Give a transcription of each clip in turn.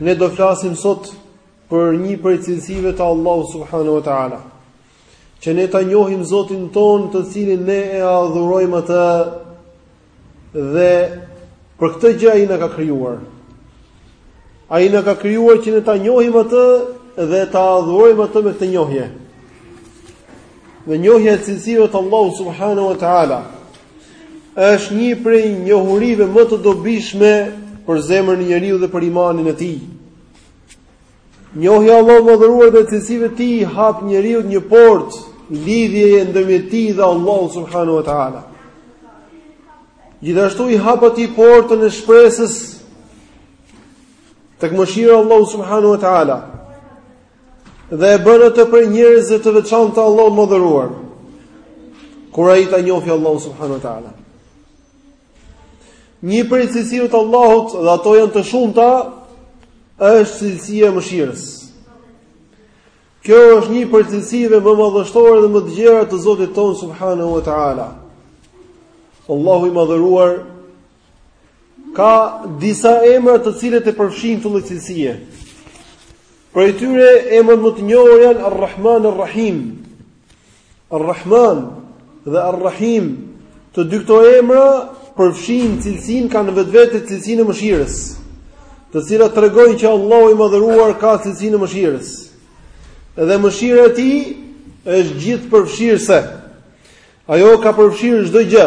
Ne do flasim sot për një prej cilësive të Allahu subhanahu wa taala. Që ne ta njohim Zotin tonë, të cilin ne e adhurojmë atë dhe për këtë gjë ai na ka krijuar. Ai na ka krijuar që ne ta njohim atë dhe ta adhurojmë atë me këtë njohje. Dhe njohja e cilësive të Allahut subhanahu wa taala është një prej njohurive më të dobishme për zemrën e njeriu dhe për imanin e tij. Njohja e Allahut madhëruar dhe cilësive të tij i hap njeriut një portë lidhjeje ndërmjet tij dhe Allahut subhanahu wa taala. Gjithashtu i hap atij portën e shpresës tek mëshira e Allahut subhanahu wa taala. Dhe e bën atë prej njerëzve të veçantë të Allahut madhëruar. Kur ai ta njohë Allahu subhanahu wa taala. Një prej cilësive të Allahut dhe ato janë të shumta është cilësia e mëshirës. Kjo është një prej cilësive më madhështore dhe më të gjera të Zotit tonë subhanahu wa taala. Allahu i madhëruar Ka disa emra të cilët e përfshijnë këtë lloj cilësie. Prej tyre emrat më të njohur janë Ar-Rahman Ar-Rahim. Ar-Rahman dhe Ar-Rahim, të dy këto emra përfshijnë cilësinë kanë në vetvete cilësinë e mëshirës, të cilat tregojnë që Allahu i madhëruar ka cilësinë e mëshirës. Dhe mëshira e tij është gjithëpërfshirëse. Ajo ka përfshirë çdo gjë.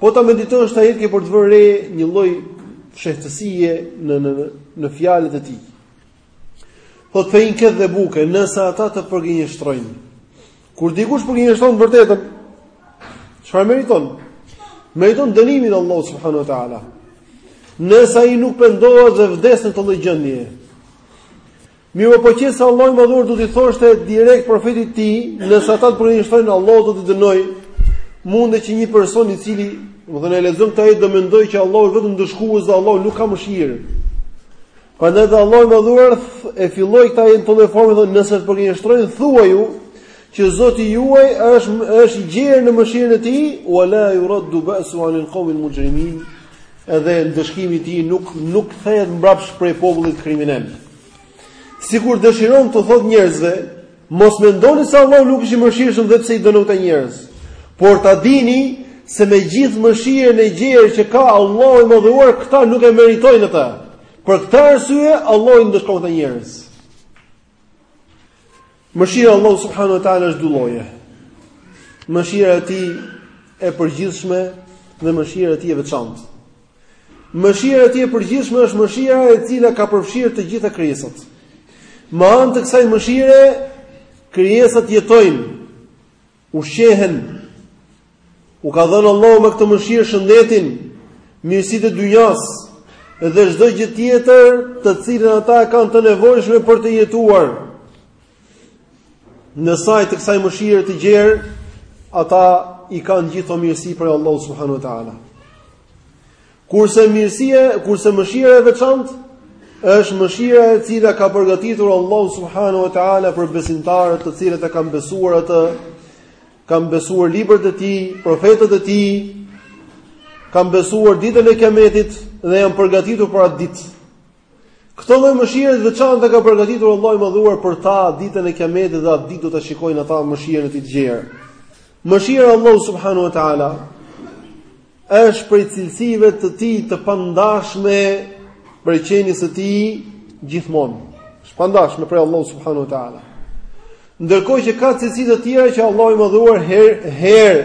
Po ta meditosh këtë ajet ke për të vënë re një lloj fshehtësie në në në fjalët e tij. Thotë fe in kedhebuke, nëse ata të përgënjeshtrojnë. Kur dikush përgënjeshtron të vërtetën, çfarë meriton? Meriton dënimin e Allahut subhanahu wa taala. Nëse ai nuk pendohet dhe vdes në këtë lloj gjendje. Mirëpo po qe se Allahu i Madhëruar do t'i thoshte direkt profetit të tij, nëse ata të përgënjeshtrojnë Allahu do t'i dënojë, mundet që një person i cili, domethënë e lexon këtë ajet do mendojë që Allahu është vetëm ndëshkues dhe Allahu nuk ka mëshirë. Prandaj dhe Allahu i Madhëruar e filloi këtë ajet në këtë lloj forme nëse të përgënjeshtrojnë thuaju që Zoti juaj është është i gjerë në mëshirën e tij, wala yuraddu ba'su 'anil qawmil mujrimin Edhe ndëshkimi i tij nuk nuk kthehet mbrapsht prej popullit kriminel. Sikur dëshiron t'u thotë njerëzve, mos mendoni se Allahu nuk është i mëshirshëm dhe pse i dënon këta njerëz. Por ta dini se me gjithë mëshirën e gjerë që ka Allahu i madhëruar, këta nuk e meritojnë atë. Për këtë arsye Allahu i ndëshkon këta njerëz. Mëshira e Allahut subhanahu wa taala është dy lloje. Mëshira e tij e përgjithshme dhe mëshira e tij e veçantë. Mëshira e tij e përgjithshme është mëshira e cila ka përfshirë të gjitha krijesat. Me anë të kësaj mëshire krijesat jetojnë Ushqehen, u ka dhënë Allahu me këtë mëshirë shëndetin, mirësitë e dynjas dhe çdo gjë tjetër të cilën ata e kanë të nevojshme për të jetuar. Në sajë të kësaj mëshire të gjerë, ata i kanë gjithë ato mirësi prej Allahut subhanahu wa taala. Kurse mirësia, kurse mëshira e veçantë është mëshira e cila ka përgatitur Allahu subhanahu wa taala për besimtarët, të cilët e kanë besuar atë, kanë besuar librat e tij, profetët e tij, kanë besuar ditën e Kiametit dhe janë përgatitur për atë ditë. Këtë lloj mëshire të veçantë ka përgatitur Allahu i Madhuar për ta ditën e Kiametit dhe atë ditë do ta shikojnë ata mëshirën e tij të gjerë. Mëshira e Allahut subhanahu wa taala është prej cilësive të tij të pandashme prej qenies së tij gjithmonë. Është e pandashme prej Allahut subhanahu wa taala. Ndërkohë që ka cilësi të tjera që Allahu i Madhuar herë herë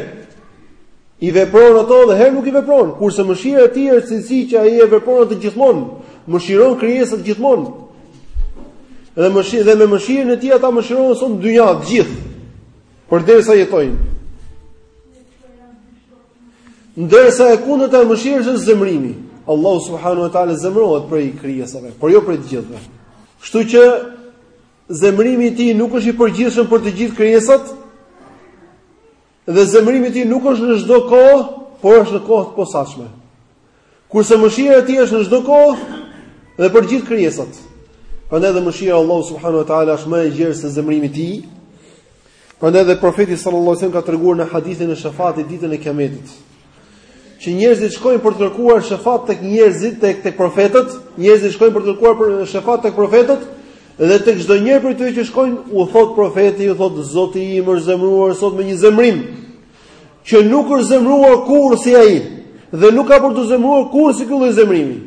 I vepron ato dhe herë nuk i vepron, kurse mëshira e tij është cilësi që ai e vepron atë gjithmonë, mëshiron krijesat gjithmonë. Dhe mëshirë dhe me mëshirën e tij ata mëshirohen sot në dynja të gjithë, përderisa jetojnë. Ndërsa e kundërta e mëshirës është zemrimi. Allahu subhanahu wa taala zemrohet prej krijesave, por jo prej të gjithëve. Kështu që zemrimi i tij nuk është i përgjithshëm për të gjithë krijesat, Dhe zemërimi i tij nuk është në çdo kohë, por është në kohë të posaçme. Kurse mëshira e tij është në çdo kohë dhe për gjithë krijesat. Prandaj dhe mëshira e Allahut subhanahu wa taala është më e gjerë se zemërimi i tij. Prandaj dhe profeti sallallahu alajhi wasallam ka treguar në hadithin e shafatit ditën e Kiametit. Që njerëzit shkojnë për të kërkuar shefat tek njerëzit, tek tek profetët, njerëzit shkojnë për të kërkuar për shefat tek profetët dhe tek çdo njeri prej tyre që shkojnë, u thot profeti, u thot Zoti im është zemëruar sot me një zemrim që nuk është zemëruar kurrë si ai dhe nuk ka për t'u zemëruar kurrë si ky lloj zemrimi.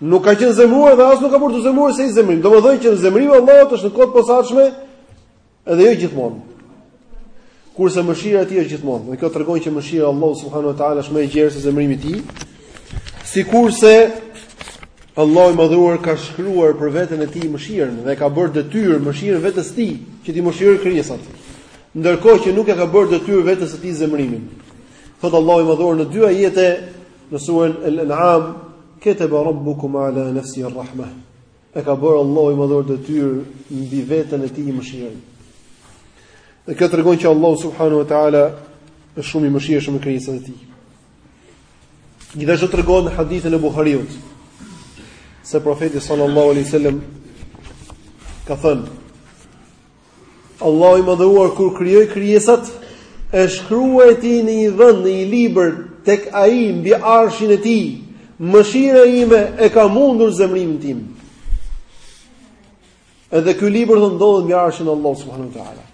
Nuk ka qenë zemëruar dhe as nuk ka për t'u zemëruar si ai zemrim. Domethënë që zemrimi i Allahut është në kohë të posaçme Edhe jo gjithmonë. Kurse mëshira e tij është gjithmonë. Dhe kjo tregon që mëshira e Allahut subhanahu wa taala është më e gjerë se zemërimi i tij. Sikurse Allahu i madhuar ka shkruar për veten e tij mëshirën dhe e ka bërë detyrë mëshirën vetes tij që t'i mëshirojë krijesat. Ndërkohë që nuk e ka bërë detyrë vetes së tij zemërimin. Thotë Allahu i madhuar në dy ajete në surën Al-An'am, "Kataba rabbukum ala nafsihi ar-rahmah." E ka bërë Allahu i Madhëruar detyrë mbi veten e tij mëshirën. Dhe kjo tregon që Allahu subhanahu wa taala është shumë i mëshirshëm me krijesat e tij. Gjithashtu tregon në hadithin e Buhariut se profeti sallallahu alaihi wasallam ka thënë Allahu i Madhëruar kur krijoi krijesat, e shkruajti në një vend, në një libër tek Ai mbi arshin e Tij, mëshira ime e ka mundur zemrimin tim. Edhe ky libër ndodhet mbi arshin e Allahut subhanuhu teala.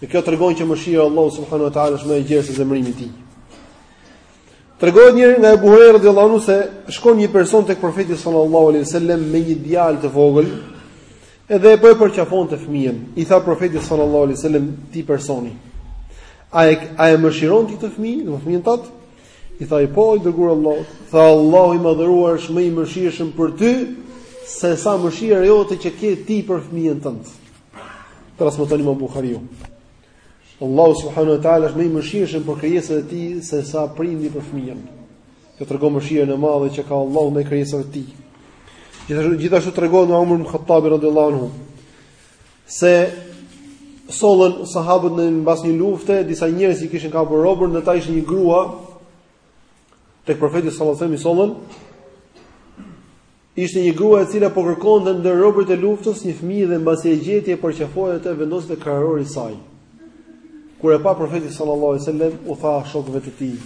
Dhe kjo tregon që mëshira e Allahut subhanuhu teala është më e gjerë se zemrimi i Tij. Tregohet nga Abu Huraira radhiyallahu anhu se shkon një person tek profeti sallallahu alaihi wasallam me një djalë të vogël, edhe po e përqafonte fëmijën. I tha profeti sallallahu alaihi wasallam atij personi, a e a e mëshiron ti këtë fëmijë, domethënë fëmijën tat? I tha ai po, i dërguari Allahut, tha Allahu i madhëruar është më i mëshirshëm për ty se sa mëshira jote që ke ti për fëmijën tënd. Transmeton Imam Buhariu. Allahu subhanahu wa taala është më i mëshirshëm për krijesat e tij se sa prindi për fëmijën. Kjo tregon mëshirën e madhe që ka Allahu ndaj krijesave të tij. Gjithashtu gjithashtu tregohet nga Umar ibn Khattab radhiyallahu anhu se sollën sahabët mbas një lufte, disa njerëz i kishin kapur robër, ndër ta ishte një grua tek profeti sallallahu alaihi wasallam i sollën Ishte një grua e cila po kërkonte ndër robërit e luftës një fëmijë dhe mbasi e gjeti e përqafoi e vendosi te krahërori i saj. Kur e pa profeti sallallahu alajhi wasallam u tha shokëve të tij: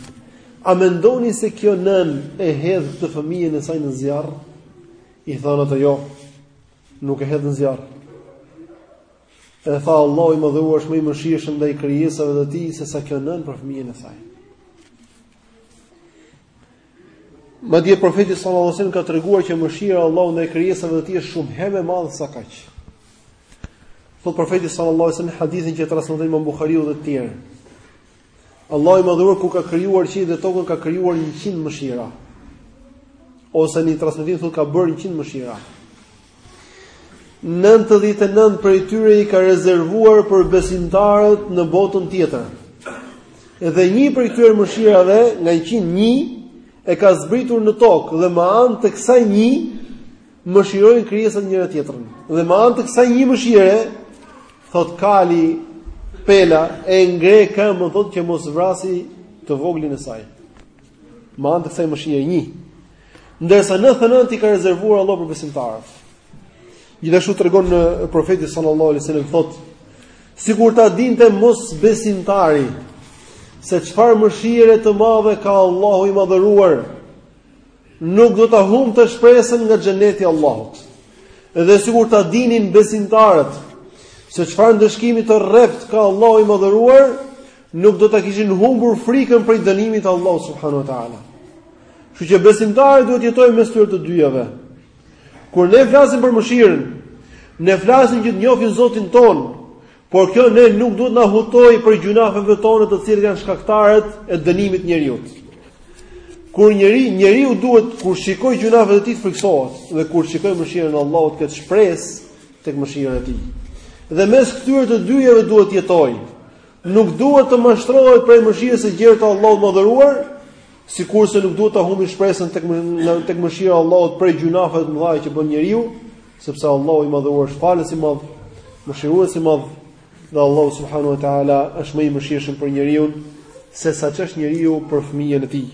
"A mendoni se kjo nënë e hedh këtë fëmijën e saj në zjarr?" I thanë ato: "Jo. Nuk e hedh në zjarr." E tha Allahu i Madhëruar është më i mëshirshëm ndaj krijesave të tij se sa kjo nënë për fëmijën e saj. Madje profeti sallallahu alajhi wasallam ka treguar që mëshira e Allahut ndaj krijesave të tij është shumë herë më e madhe se kaq. Thotë profeti sallallahu alajhi wasallam në hadithin që e transmeton Imam Buhariu dhe të tjerë. Allahu i madhëruar kur ka krijuar qiejt dhe tokën ka krijuar 100 mëshira. Ose në një transmetim thotë ka bërë 100 mëshira. Nëntëdhjetë e nëntë prej tyre i ka rezervuar për besimtarët në botën tjetër. Dhe një prej këtyre mëshirave, nga 100 një, e ka zbritur në tokë dhe me anë të kësaj një mëshirojnë krijesat njëra tjetrën. Dhe me anë të kësaj një mëshire, thotë kali, pela e ngre këmbën thotë që mos vrasi të voglin e saj. Me anë të kësaj mëshire një. Ndërsa 99-ën e ka rezervuar Allahu për besimtarët. Gjithashtu tregon profeti sallallahu alejhi ue selem thotë Sikur ta dinte mosbesimtari Se çfarë mëshire të madhe ka Allahu i madhëruar Nuk do ta humbte shpresën nga xheneti i Allahut Edhe sikur ta dinin besimtarët Se çfarë ndëshkimi të rreptë ka Allahu i madhëruar nuk do ta kishin humbur frikën prej dënimit të Allahut subhanahu wa taala. Kështu që besimtari duhet të jetojë mes këtyre të dyjave. Kur ne flasim për mëshirën, ne flasim që të njohim Zotin tonë, por kjo ne nuk duhet na hutojë prej gjynafeve tona të cilat janë shkaktarët e dënimit të njeriut. Kur njeri, njeriu duhet kur shikon gjynafet e tij të frikësohet dhe kur shikon mëshirën e Allahut të ketë shpresë tek mëshira e tij. Dhe mes këtyre të dyjave duhet të jetojë. Nuk duhet të mashtrohet prej mëshirës së gjerë të Allahut të Madhëruar, sikurse nuk duhet ta humbi shpresën tek tek mëshira e Allahut prej gjynafeve të mëdha që bën njeriu, sepse Allahu i Madhëruar është Falës i Madh, Mëshirues i Madh, dhe Allahu subhanahu wa taala është më i mëshirshëm për njeriun se sa ç'është njeriu për fëmijën e tij.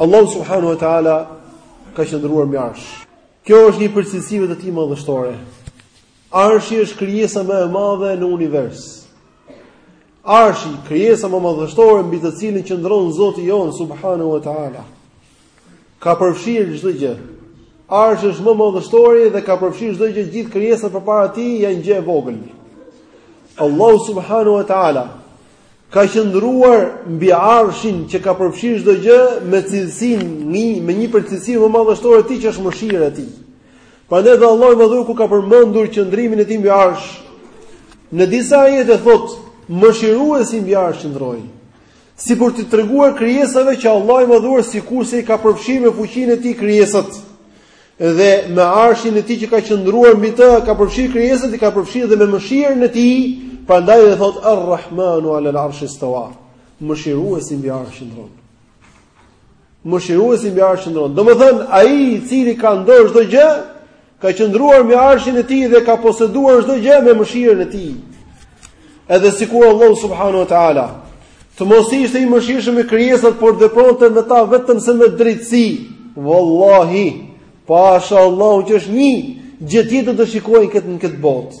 Allahu subhanahu wa taala ka qëndruar mbi arsh. Kjo është një prej cilësive të tij madhështore. Arshi është krijesa më e madhe në univers. Arshi, krijesa më madhështore mbi të cilën qëndron Zoti i jonë subhanahu wa taala. Ka përfshirë çdo gjë. Arshi është më madhështori dhe ka përfshirë çdo gjë, gjithë krijesat përpara tij janë gjë e vogël. Allahu subhanahu wa taala ka qëndruar mbi arshin që ka përfshirë çdo gjë me cilësinë, me një prej cilësive madhështore të tij që është mëshira e tij. Prandaj dhe Allahu i Madhëruar kur ka përmendur qëndrimin e tij mbi Arsh, në disa ajete thotë, "Mëshiruesi mbi Arsh qëndroi." Si për t'i treguar krijesave që Allahu i Madhëruar sikurse i ka përfshirë me fuqinë e tij krijesat dhe me arshin e tij që ka qëndruar mbi të, ka përfshirë krijesat, i ka përfshirë dhe me mëshirën e tij, prandaj dhe thotë Ar-Rahmanu 'ala al-'arshi istawa." Mëshiruesi mbi Arsh qëndroi. Mëshiruesi mbi arsh qëndron. Domethënë, ai i cili ka n'dorë çdo gjë, ka qëndruar mbi arshin e tij dhe ka poseduar çdo gjë me mëshirën e tij. Edhe sikur Allahu subhanahu wa taala të mos ishte i mëshirshëm me krijesat, por të vepronte me ta vetëm se me drejtësi. Wallahi, pasha Allahun që është Një, gjë tjetër do shikonim këtu në këtë botë.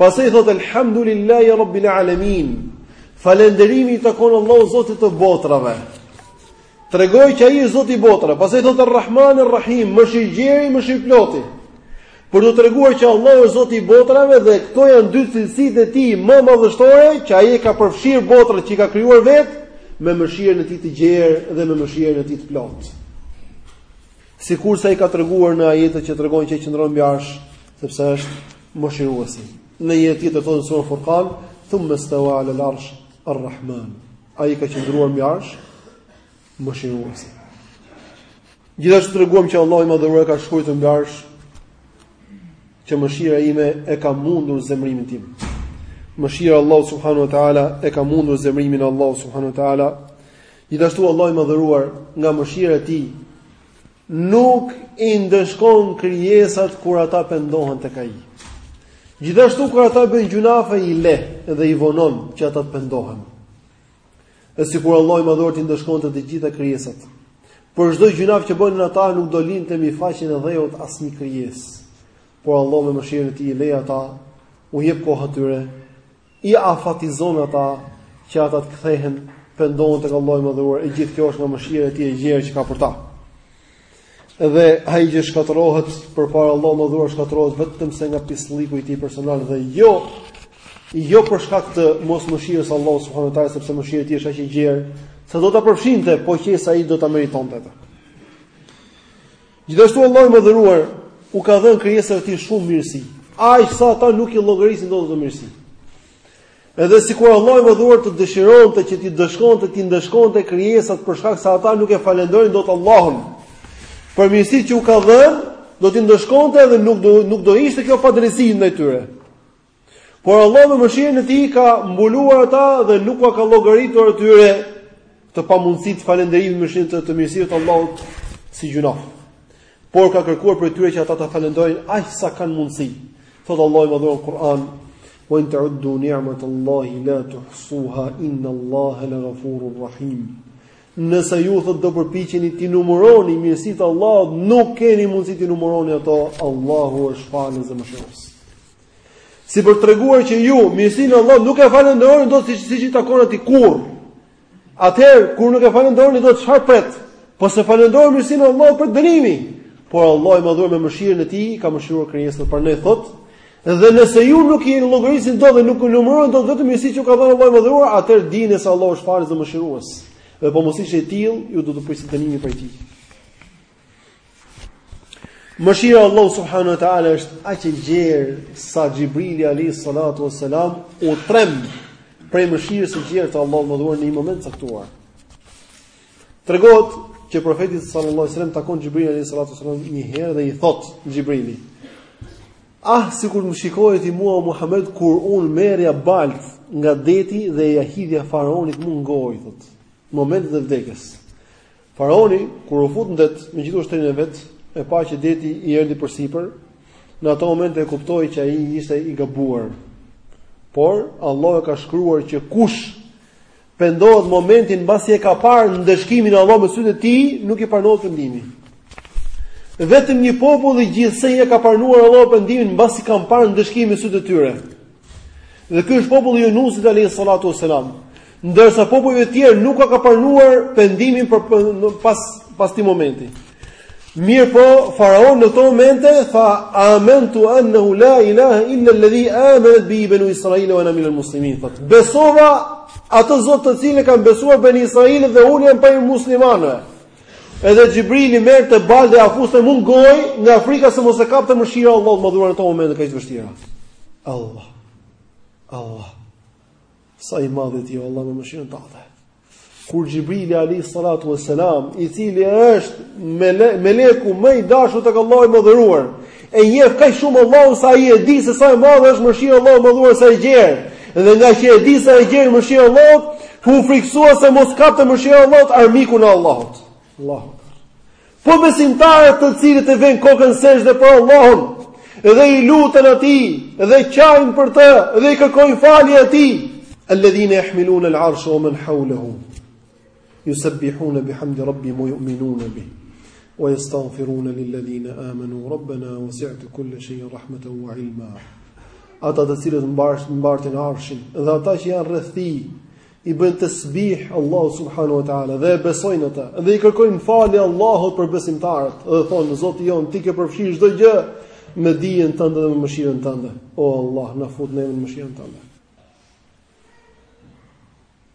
Pastaj thotë elhamdulillahi rabbil alamin. Falënderimi i takon Allahut Zotit të botrave. Tregoi që ai është Zoti i botrave. Pastaj thotë Arrahman Arrahim, mëshirëgjeri, mëshirëploti. Për të treguar që Allahu është Zoti i botrave dhe këto janë dy cilësitë e tij më madhështore që ai i ka përfshirë botrat që i ka krijuar vetë me mëshirën e tij të gjerë dhe me mëshirën e tij të plotë. Sikurse ai ka treguar në ajetet që tregojnë që qëndron mbi arsh, sepse është mëshiruesi. Në një ajet tjetër thotë sura Furqan, "Thumma stawa 'ala al-'arsh ar-Rahman." Ai ka qëndruar mbi arsh, mëshiruesi. Gjithashtu treguam që Allahu i Madhëruar ka shkruar mbi arsh që mëshira ime e ka mundur zemrimin tim. Mëshira e Allahut subhanahu wa taala e ka mundur zemrimin e Allahut subhanahu wa taala Gjithashtu Allahu i Madhëruar nga mëshira e Tij nuk i ndëshkon krijesat kur ata pendohen tek Ai. Gjithashtu kur ata bëjnë gjunafe i le dhe i vonon që ata të pendohen. E sikur Allah i Madhëruar t'i ndëshkonte të gjitha krijesat. Për çdo gjunaf që bënin ata nuk do linte mbi faqen e dheut asnjë krijesë. Por Allah me mëshirën e tij i le ata u jep kohë atyre i afatizon ata që ata të kthehen, pendohen tek Allahu i Madhëruar, e gjithë kjo është nga mëshira e Tij e gjerë që ka për ta. Dhe ai që shkatërrohet përpara Allahut Madhëruar shkatërrohet vetëm se nga pislliku i tij personal dhe jo jo për shkak të mos mëshirës së Allahut subhanahu wa taala sepse mëshira e tij është aq e gjerë sa do ta përfshinte po qe se ai do ta meritonte atë. Gjithashtu Allahu i Madhëruar u ka dhënë krijesave të tij shumë mirësi, aq sa ata nuk i llogarisin dot këto mirësi. Edhe sikur Allahu i Madhëruar të dëshironte që t'i dëshkonte, t'i ndëshkonte krijesat për shkak se ata nuk e falenderojnë dot Allahun. Për mirësitë që u ka dhënë, do t'i ndëshkonte dhe nuk do nuk do ishte kjo padrejtësi ndaj tyre. Por Allah me mëshirën e tij i ka mbuluar ata dhe nuk ua ka llogaritur atyre këtë pamundësi të falënderimit me mëshirën e të mirësive të Allahut si gjunaf. Por ka kërkuar prej tyre që ata ta falënderojnë aq sa kanë mundësi. Thot Allahu i Madhëruar në Kur'an, "Wa in ta'uddu ni'matallahi la tuhsuha inna Allaha la ghafurur rahim." Nëse ju thot do përpiqeni t'i numëroni mirësitë e Allahut, nuk keni mundësi t'i numëroni ato. Allahu është falës dhe mëshirues. Si për të treguar që ju mirësinë e Allahut nuk e falënderoni dot siç siç i takon atij kurr. Atëherë kur nuk e falënderoni dot çfarë pret? Po se falënderoni mirësinë e Allahut pret dënimi. Por Allah i Madhëruar me mëshirën e tij ka mëshiruar krijesat. Prandaj thot, dhe nëse ju nuk i llogarisni dot dhe nuk numëroni dot vetëm mirësitë që ju ka dhënë Allahu i Madhëruar, atëherë dijeni se Allahu është falës dhe mëshirues. Dhe po mos ishte i tillë, ju do të prisni dënimin prej tij. Mëshira e Allahut subhanahu wa taala është aq e gjerë sa Xhibrili alayhi salatu wassalam u tremb prej mëshirës së gjerë të Allahut Madhëruar në një moment të caktuar. Tregohet që profeti sallallahu alajhi wasallam takon Xhibrilin alayhi salatu wassalam një herë dhe i thot Xhibrili: "Ah, sikur më shikoje ti mua o Muhammed kur un merrja baltë nga deti dhe ia hidhja faraonit mu në gojë thot. Në momentin e vdekjes." Faraoni, kur u fut në det me gjithë ushtrinë e vet, e pa që deti i erdhi përsipër, në atë moment e kuptoi që ai ishte i gabuar. Por Allahu e ka shkruar që kush pendohet momentin mbasi e ka parë ndëshkimin e Allahut me sytë e tij, nuk i pranohet pendimi. Vetëm një populli gjithsej ia ka pranuar Allahu pendimin mbasi kanë parë ndëshkimin me sytë e tyre. Dhe ky është populli i Yunusit alayhi salatu wasalam. Ndërsa popujve të tjerë nuk ua ka pranuar pendimin për pas atij momenti. Mirëpo, faraoni në këto momente tha amantu annahu la ilaha illa alladhi amanat bihi banu israila wa ana minal muslimin. Tha: Besova atë Zot të cilin e kanë besuar bani Israilët dhe unë jam prej muslimanëve. Edhe Xhibrili merrte baltë dhe ia fuste mu në gojë nga frika se mos e kapte mëshira e Allahut të madhëruar në ato momente kaq të vështira. Allah. Allah. Sa i madh ti je Allah me mëshirën tënde. Kur Xhibrili alayhi salatu vesselam, i cili është meleku më i dashur tek Allahu i madhëruar, E njeh kaq shumë Allahun sa ai e di se sa e madhe është mëshira e Allahut të Madhëruar sa e gjerë. Dhe ngaqë e di sa e gjerë mëshira e Allahut, u frikësua se mos kapte mëshira e Allahut armikun e Allahut. Allahu Po besimtarët të cilët e vënë kokën në sexhde për Allahun, dhe i luten atij, dhe qajnë për të, dhe i kërkojnë falje atij, alladhina yahmiluna al-arsha wa man hawlahu. Yusabbihuna bihamdi rabbihim wa yu'minuna bih. Wa yastaghfiruna lil ladhina amanu rabbana wasi'ta kulla shay'in rahmatan wa 'ilma. Ata të cilët mbartin arshin dhe ata që janë rreth tij i bëjnë tasbih Allahu subhanahu wa taala dhe e besojnë atë dhe i kërkojnë falje Allahut për besimtarët dhe thonë Zoti jonë ti ke përfshirë çdo gjë me dijen tënde dhe me mëshirën tënde o Allah na fut neve në mëshirën tënde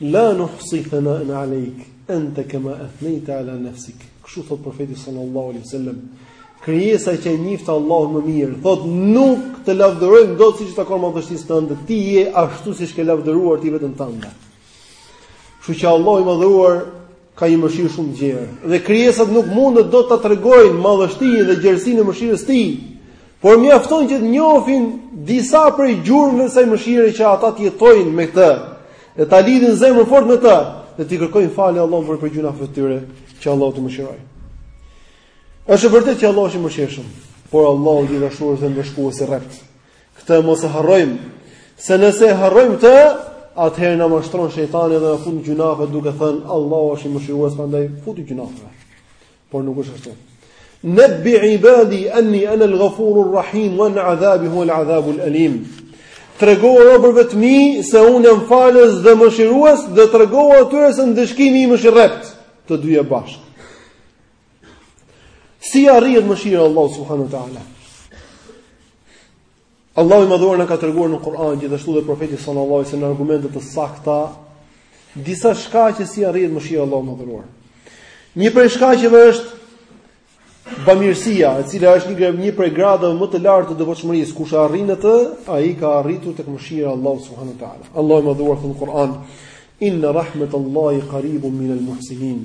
La nuhsi thana'an 'alayk anta kama athnayta 'ala nafsik. Kështu thotë profeti sallallahu alaihi wasallam, krijesa që e njihte Allahun më mirë, thotë nuk të lavdërojmë dot siç i takon madhështisë tënde, ti je ashtu siç ke lavdëruar ti veten tënde. Kështu që Allahu i madhëruar Ka një mëshirë shumë gjerë dhe krijesat nuk munden dot ta tregojnë madhështinë dhe gjerësinë e mëshirës së tij. Por mjafton që të njohin disa prej gjurmëve të asaj mëshire që ata të jetojnë me këtë, dhe ta lidhin zemrën fort me të, dhe t'i kërkojnë falje Allahut për gjynahet e tyre, që Allahu t'i mëshirojë. Është e vërtetë që Allahu është i mëshirshëm, por Allahu gjithashtu është dhe ndëshkues i rreptë. Këtë mos e harrojmë, se nëse e harrojmë këtë, atëherë na mashtron shejtani dhe na fut në gjynahe duke thënë Allahu është mëshirues, prandaj futju gjynaheve. Por nuk është ashtu. Nebbi ibadi anni ana al-ghafurur rahim wa anna adhabi huwa al-adhabul alim. Tregoju robërve të mi se unë jam falës dhe mëshirues dhe tregoju atyre se ndëshkimi im është i rreptë, të dyja bashkë. Si arrihet mëshira e Allahut subhanahu wa taala? Allahu i madhëruar na ka treguar në Kur'an gjithashtu dhe profeti sallallahu alajhi wasallam në argumente të sakta disa shkaqe si arrihet mëshira e Allahut të madhëruar. Një prej shkaqeve është bamirësia, e cila është një një prej gradave më të larta të devotshmërisë. Kush arrin atë, ai ka arritur tek mëshira e Allahut subhanahu wa taala. Allahu i madhëruar në Kur'an Inna rahmetallahi qaribun minal muhsinin.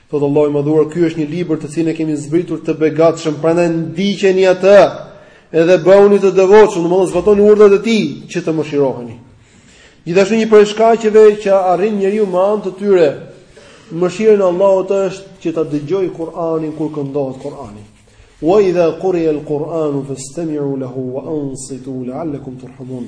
Thotë Allahu i Madhëruar, ky është një libër të cilin e kemi zbritur të begatshëm, prandaj ndiqeni atë edhe bëhuni të devotshëm, domethënë zbatoni urdhrat e tij që të mëshiroheni. Gjithashtu një prej shkaqeve që arrin njeriu me anë të tyre mëshirën e Allahut është që ta dëgjojë Kur'anin kur këndohet Kur'ani. Wa idha quria al-Qur'anu fastami'u lahu wa ansitu la'allakum turhamun.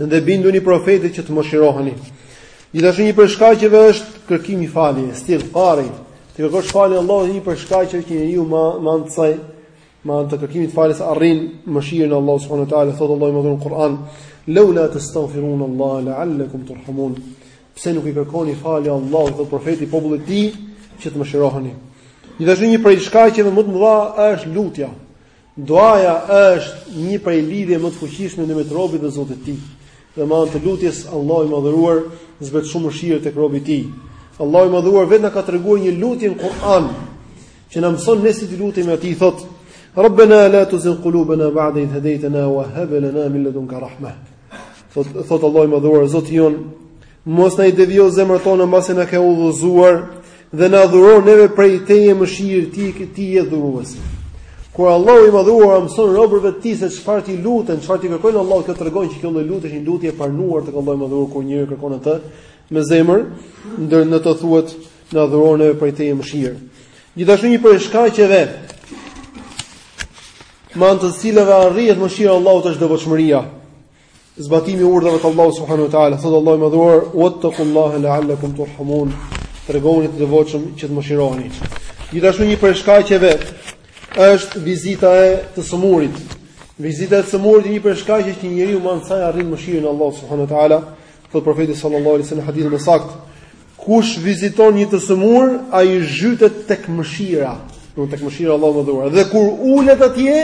Dhe binduni profetit që të mëshiroheni. Gjithashtu një prej shkaqeve është kërkimi i faljes, istighfari. Të kërkosh faljen e Allahut një prej shkaqeve që njeriu me me anë saj, me anë të kërkimit të faljes arrin mëshirën e Allahut subhanehu teala, thotë Allahu i madhëruar në Kur'an, "Laula tastaghfirun Allah la'allakum turhamun." Pse nuk i kërkoni falje Allahut tha profeti popullit të tij që të mëshiroheni? Gjithashtu një prej shkaqeve më të mëdha është lutja. Duaja është një prej lidhje më të fuqishme ndërmjet robit dhe Zotit të tij. Dhe me anë të lutjes Allahu i madhëruar zbret shumë mëshirë tek robi i tij. Allahu i madhëruar vetë na ka treguar një lutje në Kur'an që na mëson ne si të lutemi atij thotë Rabbena la tuzigh qulubana ba'da idh hadaytana wa hab lana min ladunka rahma. Thotë thotë Allahu i madhëruar Zoti jonë, Mos na i devijo zemrat tona mbasi na ke udhëzuar dhe na dhuro neve prej teje mëshirë ti ti je dhuruesi. Kur Allahu i madhëruar mëson robërve të tij se çfarë t'i luten, çfarë t'i kërkojnë Allahut, kjo tregon që kjo lloj lutje është një lutje e pranuar tek Allahu i madhëruar kur njeriu e kërkon atë me zemër, ndër to thuhet na dhuro neve prej teje mëshirë. Gjithashtu një prej shkaqeve me anë të cilave arrihet mëshira e Allahut është devotshmëria. Zbatimi i urdhrave të Allahut subhanahu wa taala, thotë Allahu i madhëruar, "Wattaqullaha la'allakum turhamun." Tregohuni të devotshëm që të mëshiroheni. Gjithashtu një prej shkaqeve është vizita e të sëmurit. Vizita e të sëmurit një prej shkaqeve që njeriu me anë të saj arrin mëshirën e Allahut subhanahu wa taala, thotë profeti sallallahu alaihi wasallam në hadithin e saktë. Kush viziton një të sëmur, ai zhytet tek mëshira, domethënë tek mëshira e Allahut të madhëruar. Dhe kur ulet atje,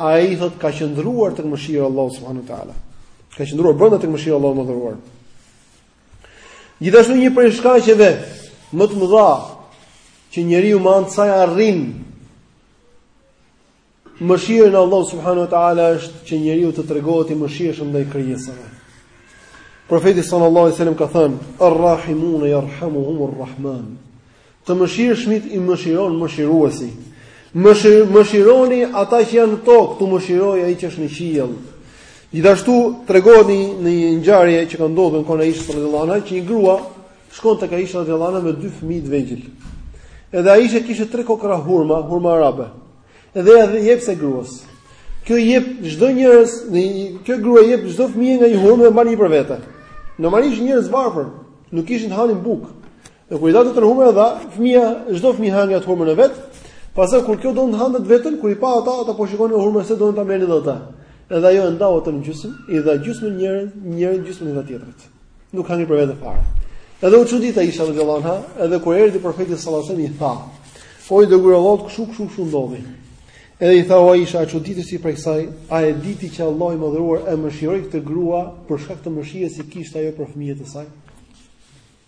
Ai thot ka qëndruar tek mëshira e Allahut subhanahu wa taala. Ka qëndruar brenda tek mëshira e Allahut të Madhëruar. Gjithashtu një prej shkaqeve më të mëdha që njeriu me anë të saj arrin mëshirën e Allahut subhanahu wa taala është që njeriu të tregohet i mëshirshëm ndaj krijesave. Profeti sallallahu alaihi wasallam ka thënë: "Ar-rahimuna yarhamuhumur rahman." Të mëshirshmit i mëshiron mëshiruesi. Mëshironi ata që janë në tokë, tu mëshirojë ai që është në qiell. Gjithashtu tregohet në një, një ngjarje që ka ndodhur në kohën e Aishes radhiyallahu anha, që një grua shkon tek Aisha radhiyallahu anha me dy fëmijë të vegjël. Edhe Aisha kishte tre kokrra hurma, hurma arabe. Edhe ia jep kësaj gruas. Kjo i jep çdo njërës, kjo grua i jep çdo fëmije nga një hurmë dhe mban një për vete. Normalisht njerëz të varfër, nuk kishin të hanin bukë. Dhe kur i dha të tre hurmat e dha, fëmija, çdo fëmi hëngri atë hurmën e vet, pastaj kur kjo donte ta hante të vetën, kur i pa ata, ata po shikonin hurmën se donin ta merrnin dhe ata. Edhe ajo e ndau atë në gjysmë, i dha gjysmë njërën, njërën gjysmën e dha tjetrit. Nuk hangri për vete fare. Edhe u çudit Aisha radhiyallahu anha, edhe kur erdi profeti sallallahu alajhi wasallam i tha, o i dërguar i Allahut, këshu, këshu, këshu ndodhi. Edhe i tha o Aisha, a çuditesh prej kësaj, a e di ti që Allahu i madhëruar e mëshiroi këtë grua, për shkak të mëshirës që kishte ajo për fëmijët e saj.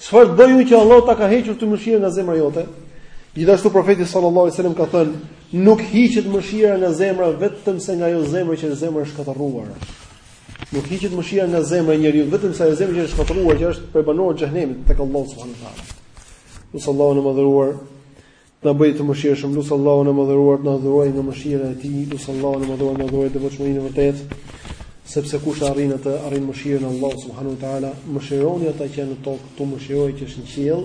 Çfarë të bëj unë që Allahu ta ka hequr ty mëshirën nga zemra jote? Gjithashtu profeti sallallahu alajhi wasallam ka thënë, nuk hiqet mëshira nga zemra vetëm se nga ajo zemër që është zemër e shkatërruar. Nuk hiqet mëshira nga zemra e njeriut vetëm se ajo zemër që është shkatërruar, që është prej banorëve të xhehenemit tek Allahu subhanahu wa taala. Lus Allahun e Madhëruar Të na bëjë të mëshirshëm, lus Allahun e Madhëruar të na dhurojë nga mëshira e Tij, lus Allahun e Madhëruar të na dhurojë devotshmërinë e vërtetë, sepse kush e arrin atë, arrin mëshirën e Allahut subhanahu wa teala. Mëshironi ata që janë në tokë, tu mëshirojë që është në qiell.